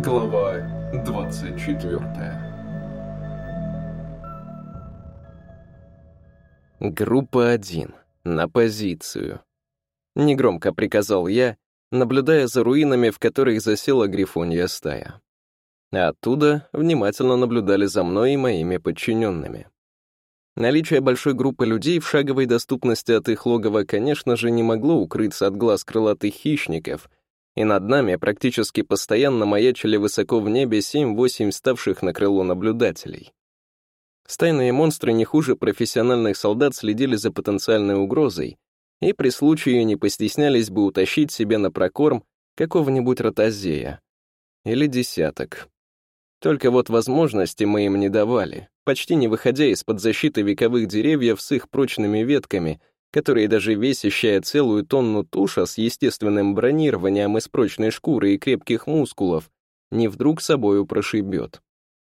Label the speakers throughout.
Speaker 1: Глава 24
Speaker 2: Группа 1. На позицию. Негромко приказал я, наблюдая за руинами, в которых засела грифонья стая. Оттуда внимательно наблюдали за мной и моими подчиненными. Наличие большой группы людей в шаговой доступности от их логова, конечно же, не могло укрыться от глаз крылатых хищников, и над нами практически постоянно маячили высоко в небе 7-8 ставших на крыло наблюдателей. Стайные монстры не хуже профессиональных солдат следили за потенциальной угрозой и при случае не постеснялись бы утащить себе на прокорм какого-нибудь ротозея. Или десяток. Только вот возможности мы им не давали, почти не выходя из-под защиты вековых деревьев с их прочными ветками, которые даже весящая целую тонну туша с естественным бронированием из прочной шкуры и крепких мускулов, не вдруг собою прошибет.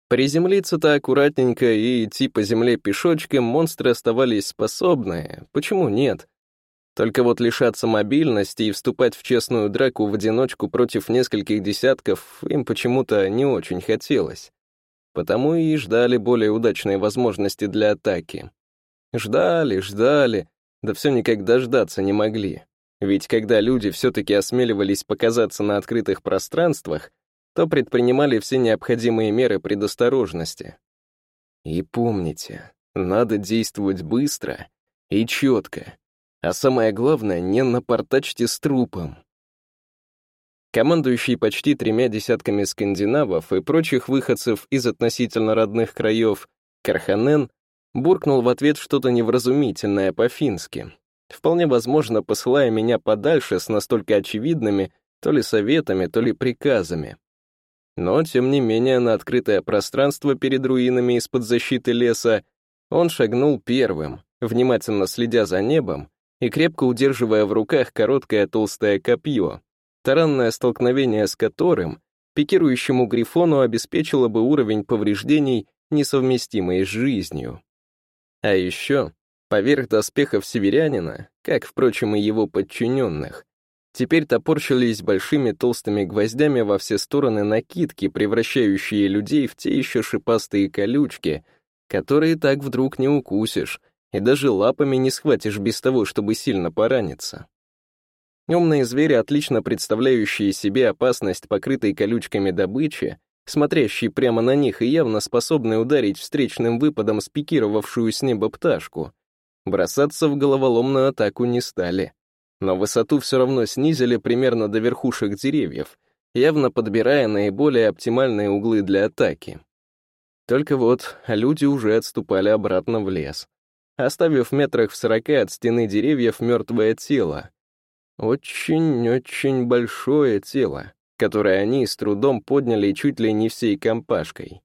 Speaker 2: Приземлиться-то аккуратненько и идти по земле пешочком монстры оставались способны, почему нет? Только вот лишаться мобильности и вступать в честную драку в одиночку против нескольких десятков им почему-то не очень хотелось. Потому и ждали более удачной возможности для атаки. Ждали, ждали, да все никак дождаться не могли. Ведь когда люди все-таки осмеливались показаться на открытых пространствах, то предпринимали все необходимые меры предосторожности. И помните, надо действовать быстро и четко, а самое главное, не напортачьте с трупом. Командующий почти тремя десятками скандинавов и прочих выходцев из относительно родных краев, Карханен буркнул в ответ что-то невразумительное по-фински, вполне возможно, посылая меня подальше с настолько очевидными то ли советами, то ли приказами. Но, тем не менее, на открытое пространство перед руинами из-под защиты леса он шагнул первым, внимательно следя за небом и крепко удерживая в руках короткое толстое копье, таранное столкновение с которым пикирующему грифону обеспечило бы уровень повреждений, несовместимый с жизнью. А еще, поверх доспехов северянина, как, впрочем, и его подчиненных, Теперь топорщились большими толстыми гвоздями во все стороны накидки, превращающие людей в те еще шипастые колючки, которые так вдруг не укусишь, и даже лапами не схватишь без того, чтобы сильно пораниться. Умные звери, отлично представляющие себе опасность покрытой колючками добычи, смотрящие прямо на них и явно способные ударить встречным выпадом спикировавшую с неба пташку, бросаться в головоломную атаку не стали но высоту все равно снизили примерно до верхушек деревьев, явно подбирая наиболее оптимальные углы для атаки. Только вот люди уже отступали обратно в лес, оставив метрах в сорока от стены деревьев мертвое тело. Очень-очень большое тело, которое они с трудом подняли чуть ли не всей компашкой.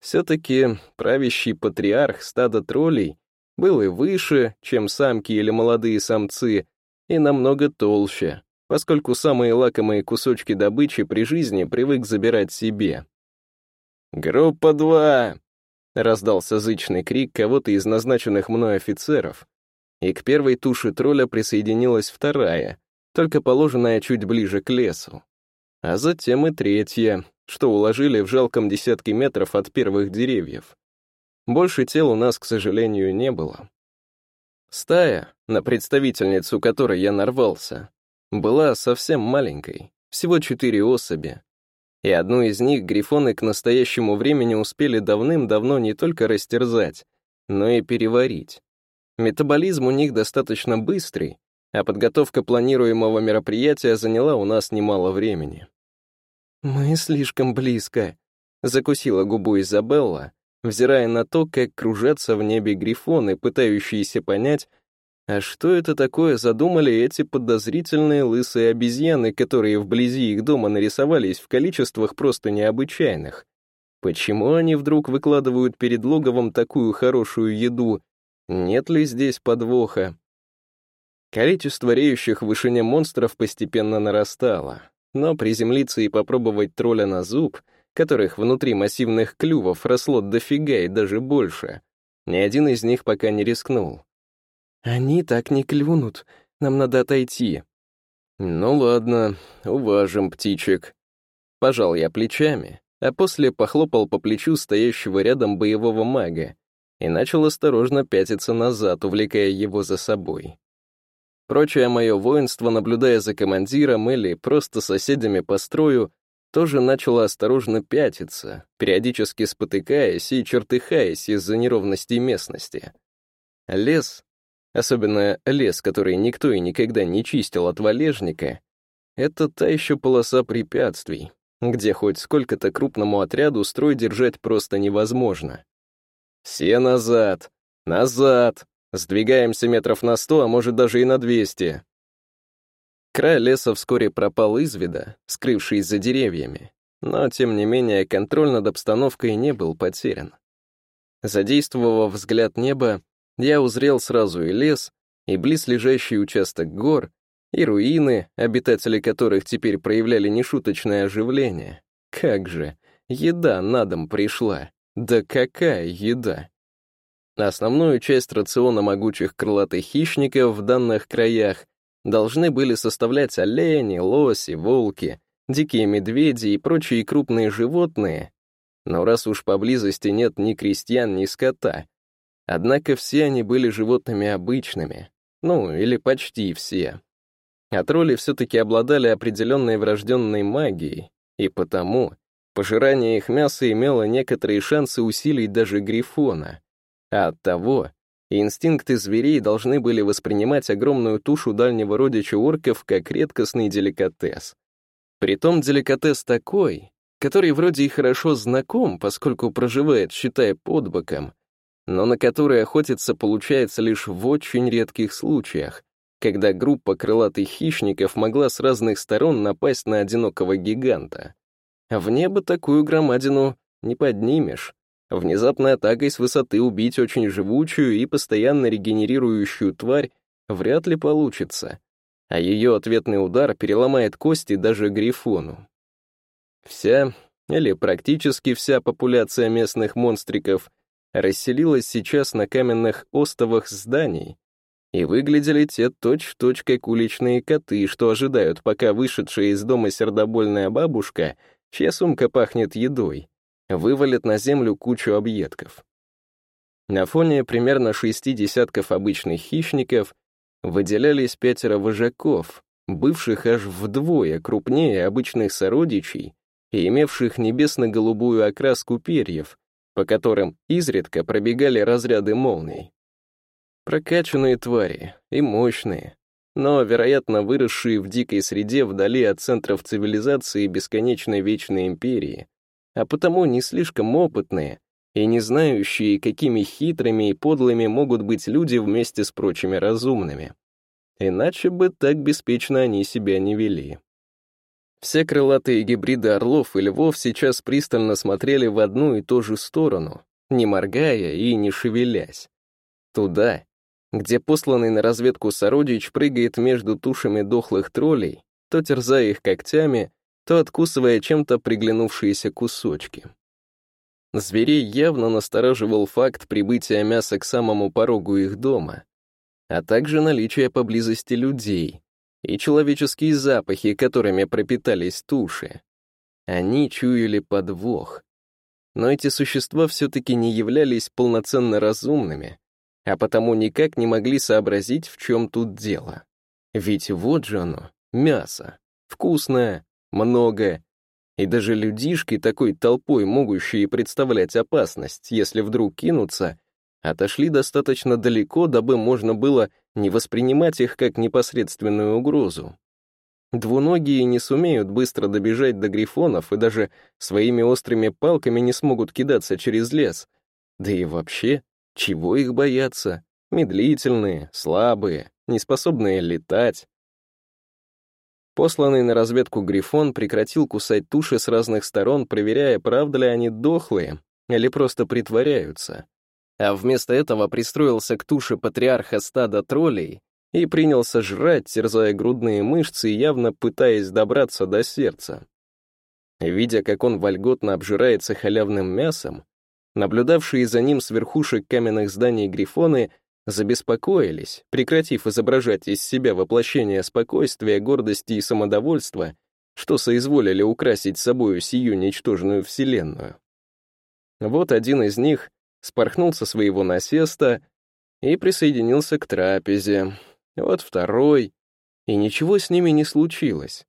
Speaker 2: Все-таки правящий патриарх стада троллей был и выше, чем самки или молодые самцы, и намного толще, поскольку самые лакомые кусочки добычи при жизни привык забирать себе. «Группа 2!» — раздался зычный крик кого-то из назначенных мной офицеров, и к первой туше тролля присоединилась вторая, только положенная чуть ближе к лесу. А затем и третья, что уложили в жалком десятке метров от первых деревьев. Больше тел у нас, к сожалению, не было. Стая, на представительницу которой я нарвался, была совсем маленькой, всего четыре особи. И одну из них грифоны к настоящему времени успели давным-давно не только растерзать, но и переварить. Метаболизм у них достаточно быстрый, а подготовка планируемого мероприятия заняла у нас немало времени. «Мы слишком близко», — закусила губу Изабелла, взирая на то, как кружатся в небе грифоны, пытающиеся понять, а что это такое задумали эти подозрительные лысые обезьяны, которые вблизи их дома нарисовались в количествах просто необычайных? Почему они вдруг выкладывают перед логовом такую хорошую еду? Нет ли здесь подвоха? Количество реющих в вышине монстров постепенно нарастало, но приземлиться и попробовать тролля на зуб — которых внутри массивных клювов росло дофига и даже больше. Ни один из них пока не рискнул. «Они так не клюнут, нам надо отойти». «Ну ладно, уважим птичек». Пожал я плечами, а после похлопал по плечу стоящего рядом боевого мага и начал осторожно пятиться назад, увлекая его за собой. Прочее мое воинство, наблюдая за командиром или просто соседями по строю, тоже начало осторожно пятиться, периодически спотыкаясь и чертыхаясь из-за неровностей местности. Лес, особенно лес, который никто и никогда не чистил от валежника, это та еще полоса препятствий, где хоть сколько-то крупному отряду строй держать просто невозможно. Все назад, назад, сдвигаемся метров на сто, а может даже и на двести. Край леса вскоре пропал из вида, скрывшись за деревьями, но, тем не менее, контроль над обстановкой не был потерян. Задействовав взгляд неба, я узрел сразу и лес, и близлежащий участок гор, и руины, обитатели которых теперь проявляли нешуточное оживление. Как же, еда на дом пришла. Да какая еда! Основную часть рациона могучих крылатых хищников в данных краях должны были составлять олени, лоси, волки, дикие медведи и прочие крупные животные, но раз уж поблизости нет ни крестьян, ни скота, однако все они были животными обычными, ну, или почти все. А тролли все-таки обладали определенной врожденной магией, и потому пожирание их мяса имело некоторые шансы усилить даже Грифона, а оттого инстинкты зверей должны были воспринимать огромную тушу дальнего родича орков как редкостный деликатес. Притом деликатес такой, который вроде и хорошо знаком, поскольку проживает, считая под боком, но на который охотиться получается лишь в очень редких случаях, когда группа крылатых хищников могла с разных сторон напасть на одинокого гиганта. В небо такую громадину не поднимешь, Внезапной атакой с высоты убить очень живучую и постоянно регенерирующую тварь вряд ли получится, а ее ответный удар переломает кости даже Грифону. Вся, или практически вся популяция местных монстриков расселилась сейчас на каменных остовах зданий, и выглядели те точь-в-точь -точь как уличные коты, что ожидают, пока вышедшая из дома сердобольная бабушка, чья сумка пахнет едой, вывалит на землю кучу объедков. На фоне примерно шести десятков обычных хищников выделялись пятеро вожаков, бывших аж вдвое крупнее обычных сородичей и имевших небесно-голубую окраску перьев, по которым изредка пробегали разряды молний. Прокачанные твари и мощные, но, вероятно, выросшие в дикой среде вдали от центров цивилизации бесконечной вечной империи, а потому не слишком опытные и не знающие, какими хитрыми и подлыми могут быть люди вместе с прочими разумными. Иначе бы так беспечно они себя не вели. Все крылатые гибриды орлов и львов сейчас пристально смотрели в одну и ту же сторону, не моргая и не шевелясь. Туда, где посланный на разведку сородич прыгает между тушами дохлых троллей, то терзая их когтями, то откусывая чем-то приглянувшиеся кусочки. Зверей явно настораживал факт прибытия мяса к самому порогу их дома, а также наличие поблизости людей и человеческие запахи, которыми пропитались туши. Они чуяли подвох. Но эти существа все-таки не являлись полноценно разумными, а потому никак не могли сообразить, в чем тут дело. Ведь вот же оно, мясо, вкусное, много. И даже людишки, такой толпой могущие представлять опасность, если вдруг кинутся, отошли достаточно далеко, дабы можно было не воспринимать их как непосредственную угрозу. Двуногие не сумеют быстро добежать до грифонов и даже своими острыми палками не смогут кидаться через лес. Да и вообще, чего их бояться? Медлительные, слабые, неспособные летать. Посланный на разведку Грифон прекратил кусать туши с разных сторон, проверяя, правда ли они дохлые или просто притворяются. А вместо этого пристроился к туше патриарха стада троллей и принялся жрать, терзая грудные мышцы явно пытаясь добраться до сердца. Видя, как он вольготно обжирается халявным мясом, наблюдавшие за ним с верхушек каменных зданий грифоны забеспокоились, прекратив изображать из себя воплощение спокойствия, гордости и самодовольства, что соизволили украсить собою сию ничтожную вселенную. Вот один из них спорхнул со своего насеста и присоединился к трапезе, вот второй, и ничего с ними не случилось.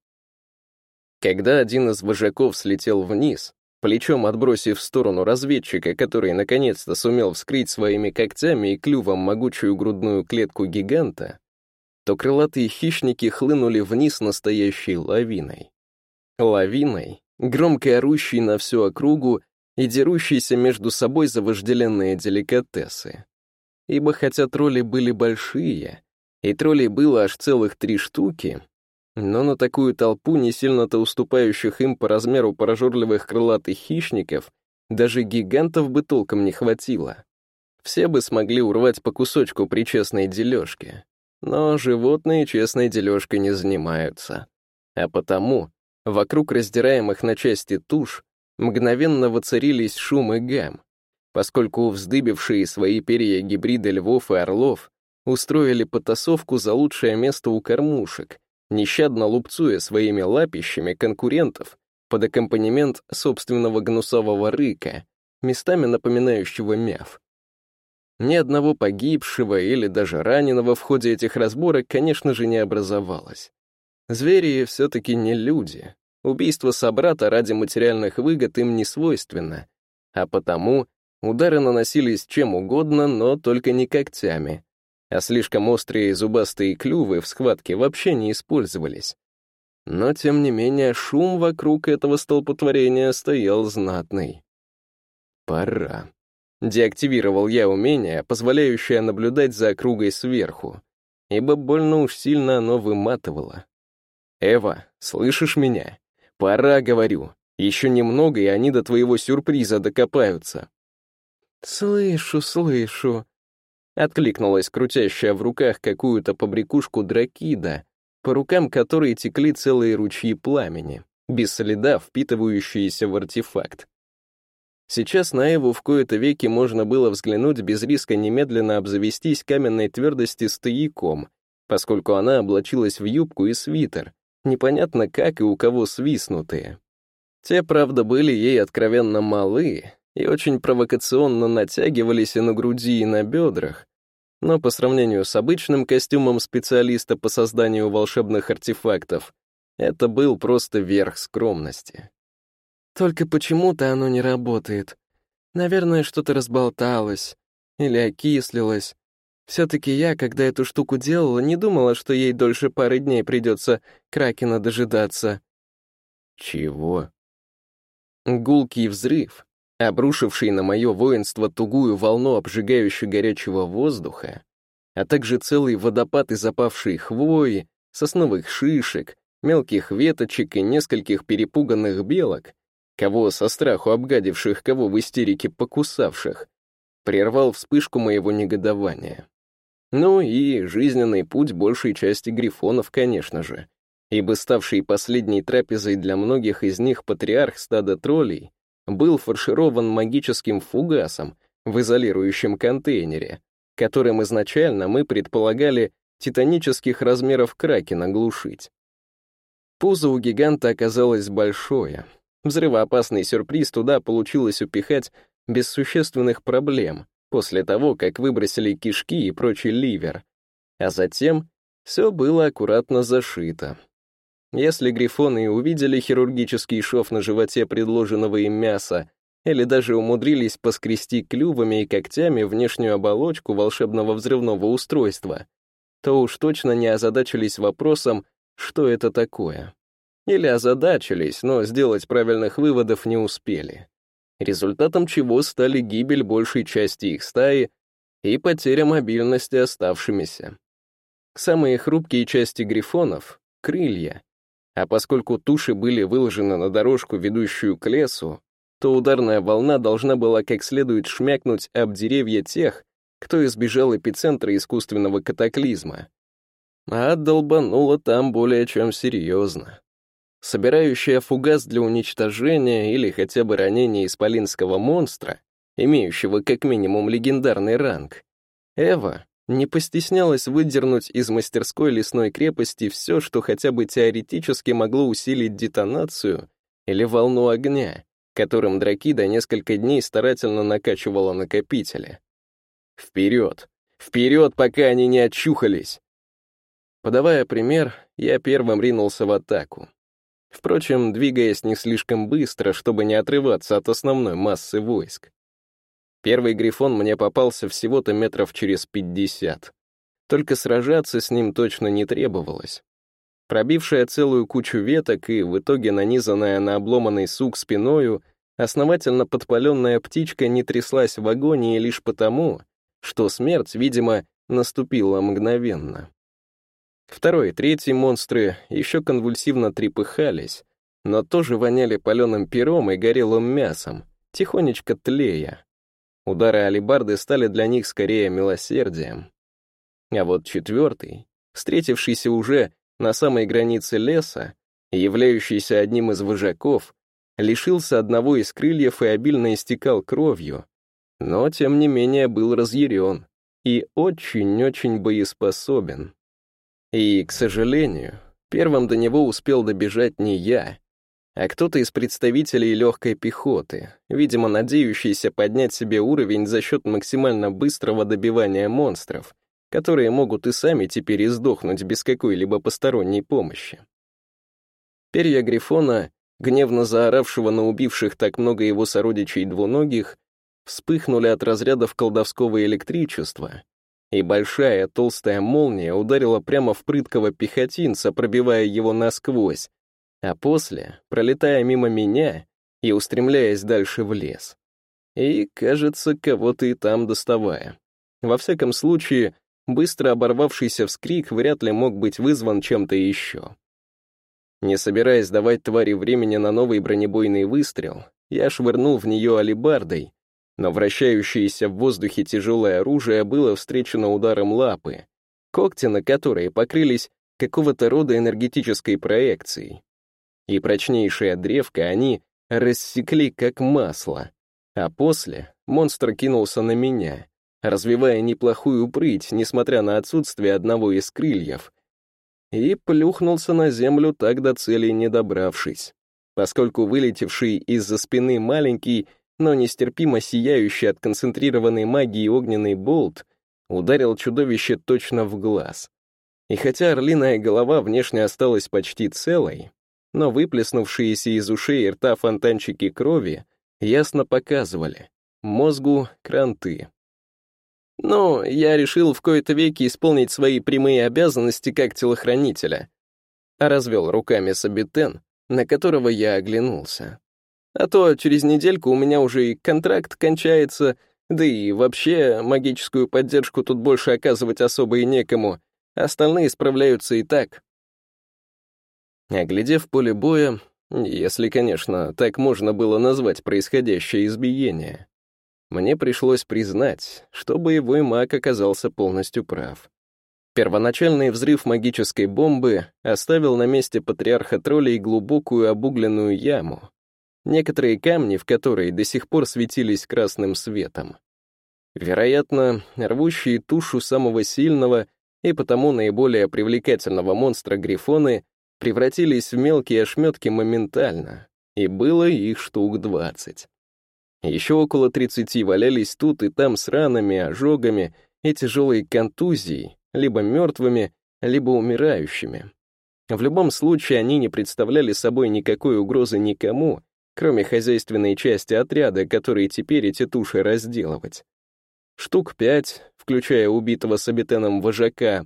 Speaker 2: Когда один из вожаков слетел вниз, плечом отбросив в сторону разведчика, который наконец-то сумел вскрыть своими когтями и клювом могучую грудную клетку гиганта, то крылатые хищники хлынули вниз настоящей лавиной. Лавиной, громко орущей на всю округу и дерущейся между собой за вожделенные деликатесы. Ибо хотя тролли были большие, и троллей было аж целых три штуки, но на такую толпу, не сильно-то уступающих им по размеру прожорливых крылатых хищников, даже гигантов бы толком не хватило. Все бы смогли урвать по кусочку при честной дележке. Но животные честной дележкой не занимаются. А потому, вокруг раздираемых на части туш, мгновенно воцарились шум и гам, поскольку вздыбившие свои перья гибриды львов и орлов устроили потасовку за лучшее место у кормушек, нещадно лупцуя своими лапищами конкурентов под аккомпанемент собственного гнусового рыка, местами напоминающего мяв. Ни одного погибшего или даже раненого в ходе этих разборок, конечно же, не образовалось. Звери все-таки не люди. Убийство собрата ради материальных выгод им не свойственно, а потому удары наносились чем угодно, но только не когтями, а слишком острые зубастые клювы в схватке вообще не использовались. Но, тем не менее, шум вокруг этого столпотворения стоял знатный. Пора. Деактивировал я умение, позволяющее наблюдать за округой сверху, ибо больно уж сильно оно выматывало. «Эва, слышишь меня? Пора, говорю. Еще немного, и они до твоего сюрприза докопаются».
Speaker 3: «Слышу, слышу», — откликнулась крутящая в руках какую-то побрякушку дракида, по рукам которой текли целые ручьи пламени, без следа впитывающиеся в артефакт. Сейчас на Эву в кои-то веки можно было взглянуть без риска немедленно обзавестись каменной твердости стояком, поскольку она облачилась в юбку и свитер, непонятно как и у кого свистнутые. Те, правда, были ей откровенно малы и очень провокационно натягивались и на груди, и на бедрах, но по сравнению с обычным костюмом специалиста по созданию волшебных артефактов, это был просто верх скромности. Только почему-то оно не работает. Наверное, что-то разболталось или окислилось. Все-таки я, когда эту штуку делала, не думала, что ей дольше пары дней придется Кракена дожидаться.
Speaker 2: Чего? Гулкий взрыв, обрушивший на мое воинство тугую волну обжигающего горячего воздуха, а также целый водопад из опавшей хвои, сосновых шишек, мелких веточек и нескольких перепуганных белок, кого со страху обгадивших, кого в истерике покусавших, прервал вспышку моего негодования. Ну и жизненный путь большей части грифонов, конечно же, ибо ставший последней трапезой для многих из них патриарх стада троллей был фарширован магическим фугасом в изолирующем контейнере, которым изначально мы предполагали титанических размеров кракена глушить. Пузо у гиганта оказалось большое, Взрывоопасный сюрприз туда получилось упихать без существенных проблем после того, как выбросили кишки и прочий ливер. А затем все было аккуратно зашито. Если грифоны увидели хирургический шов на животе предложенного им мяса или даже умудрились поскрести клювами и когтями внешнюю оболочку волшебного взрывного устройства, то уж точно не озадачились вопросом, что это такое. Или озадачились, но сделать правильных выводов не успели. Результатом чего стали гибель большей части их стаи и потеря мобильности оставшимися. Самые хрупкие части грифонов — крылья. А поскольку туши были выложены на дорожку, ведущую к лесу, то ударная волна должна была как следует шмякнуть об деревья тех, кто избежал эпицентра искусственного катаклизма. А долбануло там более чем серьезно собирающая фугас для уничтожения или хотя бы ранения исполинского монстра, имеющего как минимум легендарный ранг, Эва
Speaker 3: не постеснялась выдернуть из мастерской лесной крепости все, что хотя бы теоретически могло усилить детонацию или волну огня, которым Дракида несколько дней старательно накачивала накопители. Вперед! Вперед, пока они не очухались! Подавая пример, я первым ринулся в атаку. Впрочем, двигаясь не слишком быстро, чтобы не отрываться от основной массы войск. Первый грифон мне попался всего-то метров через пятьдесят. Только сражаться с ним точно не требовалось. Пробившая целую кучу веток и в итоге нанизанная на обломанный сук спиною, основательно подпаленная птичка не тряслась в агонии лишь потому, что смерть, видимо, наступила мгновенно. Второй и третий монстры еще конвульсивно трепыхались, но тоже воняли паленым пером и горелым мясом, тихонечко тлея. Удары алибарды стали для них скорее милосердием. А вот четвертый, встретившийся уже на самой границе леса, являющийся одним из вожаков, лишился одного из крыльев и обильно истекал кровью, но, тем не менее, был разъярен и очень-очень боеспособен. И, к сожалению, первым до него успел добежать не я, а кто-то из представителей легкой пехоты, видимо, надеющийся поднять себе уровень за счет максимально быстрого добивания монстров, которые могут и сами теперь издохнуть без какой-либо посторонней помощи. Перья Грифона, гневно заоравшего на убивших так много его сородичей двуногих, вспыхнули от разрядов колдовского электричества, и большая толстая молния ударила прямо в прыткого пехотинца, пробивая его насквозь, а после, пролетая мимо меня и устремляясь дальше в лес. И, кажется, кого-то и там доставая. Во всяком случае, быстро оборвавшийся вскрик вряд ли мог быть вызван чем-то еще. Не собираясь давать твари времени на новый бронебойный выстрел, я швырнул в нее алибардой, но вращающееся в воздухе тяжелое оружие было встречено ударом лапы, когти на которые покрылись какого-то рода энергетической проекцией, и прочнейшая древка они рассекли как масло. А после монстр кинулся на меня, развивая неплохую прыть, несмотря на отсутствие одного из крыльев, и плюхнулся на землю так до цели не добравшись, поскольку вылетевший из-за спины маленький, но нестерпимо сияющий от концентрированной магии огненный болт ударил чудовище точно в глаз. И хотя орлиная голова внешне осталась почти целой, но выплеснувшиеся из ушей и рта фонтанчики крови ясно показывали — мозгу кранты. «Ну, я решил в кои-то веки исполнить свои прямые обязанности как телохранителя», развел руками Сабитен, на которого я оглянулся. А то через недельку у меня уже и контракт кончается, да и вообще магическую поддержку тут больше оказывать особо и некому, остальные справляются и так. Оглядев поле боя, если, конечно, так можно было назвать происходящее избиение, мне пришлось признать, что боевой маг оказался полностью прав. Первоначальный взрыв магической бомбы оставил на месте патриарха троллей глубокую обугленную яму, некоторые камни в которой до сих пор светились красным светом. Вероятно, рвущие тушу самого сильного и потому наиболее привлекательного монстра Грифоны превратились в мелкие ошметки моментально, и было их штук двадцать. Еще около тридцати валялись тут и там с ранами, ожогами и тяжелой контузией, либо мертвыми, либо умирающими. В любом случае они не представляли собой никакой угрозы никому, кроме хозяйственной части отряда, который теперь эти туши разделывать. Штук пять, включая убитого с обитеном вожака,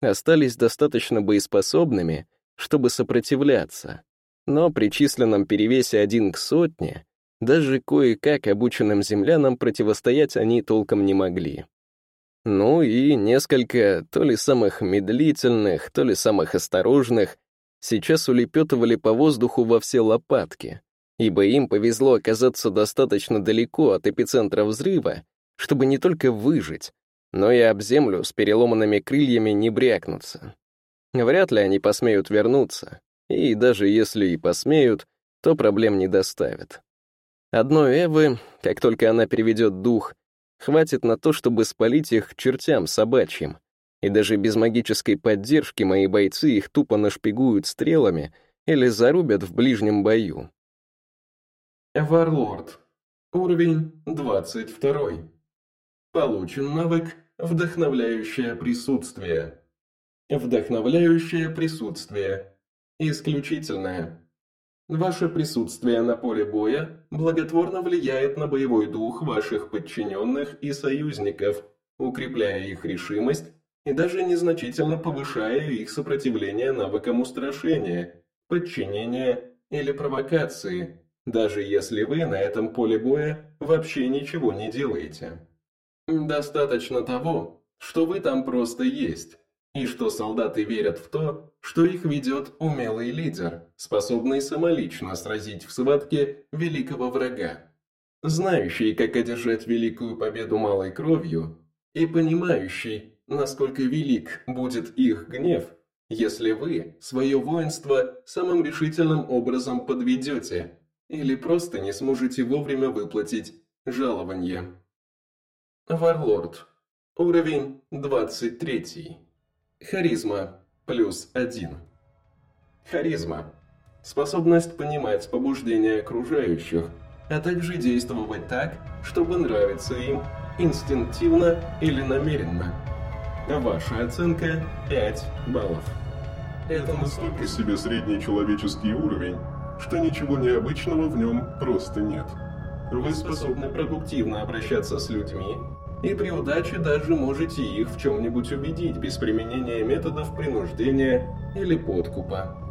Speaker 3: остались достаточно боеспособными, чтобы сопротивляться. Но при численном перевесе один к сотне, даже кое-как обученным землянам противостоять они толком не могли. Ну и несколько то ли самых медлительных, то ли самых осторожных сейчас улепетывали по воздуху во все лопатки, ибо им повезло оказаться достаточно далеко от эпицентра взрыва, чтобы не только выжить, но и об землю с переломанными крыльями не брякнуться. Вряд ли они посмеют вернуться, и даже если и посмеют, то проблем не доставят. Одной Эвы, как только она переведет дух,
Speaker 2: Хватит на то, чтобы спалить их к чертям собачьим. И даже без магической поддержки мои бойцы их тупо нашпигуют стрелами или зарубят в ближнем бою.
Speaker 1: Варлорд. Уровень 22. Получен навык «Вдохновляющее присутствие». Вдохновляющее присутствие. Исключительное. Ваше присутствие на поле боя благотворно влияет на боевой дух ваших подчиненных и союзников, укрепляя их решимость и даже незначительно повышая их сопротивление навыкам устрашения, подчинения или провокации, даже если вы на этом поле боя вообще ничего не делаете. Достаточно того, что вы там просто есть, и что солдаты верят в то, что их ведет умелый лидер, способный самолично сразить в схватке великого врага, знающий, как одержать великую победу малой кровью, и понимающий, насколько велик будет их гнев, если вы свое воинство самым решительным образом подведете или просто не сможете вовремя выплатить жалование. Варлорд. Уровень 23. Харизма. Плюс 1. Харизма. Способность понимать побуждения окружающих, а также действовать так, чтобы нравиться им, инстинктивно или намеренно. Ваша оценка 5 баллов.
Speaker 4: Это настолько себе средний человеческий уровень, что ничего необычного в нем просто нет.
Speaker 1: Вы способны продуктивно обращаться с людьми, и при удаче даже можете их в чем-нибудь убедить без применения методов принуждения или подкупа.